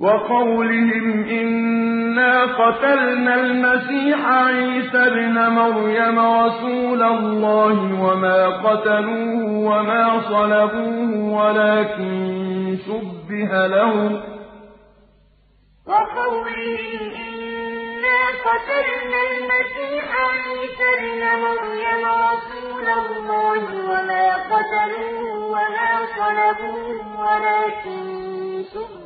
وَقَوْلِهِمْ إِنَّا قَتَلْنَا الْمَسِيحَ عِيسَى ابْنَ مَرْيَمَ رَسُولَ اللَّهِ وَمَا قَتَلُوهُ وَمَا صَلَبُوهُ وَلَٰكِن شُبِّهَ لَهُمْ ۚ. قَتَلْنَا الْمَسِيحَ عِيسَى ابْنَ مَرْيَمَ رَسُولَ اللَّهِ وَمَا قَتَلُوهُ وَمَا صَلَبُوهُ وَلَٰكِن شُبِّهَ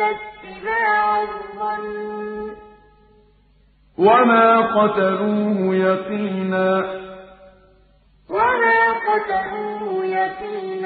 اتِّبَاعَ الظَّنِّ ۚ. وَمَا قَتَلُوهُ يَقِينًا. وَمَا قَتَلُوهُ يَقِينًا.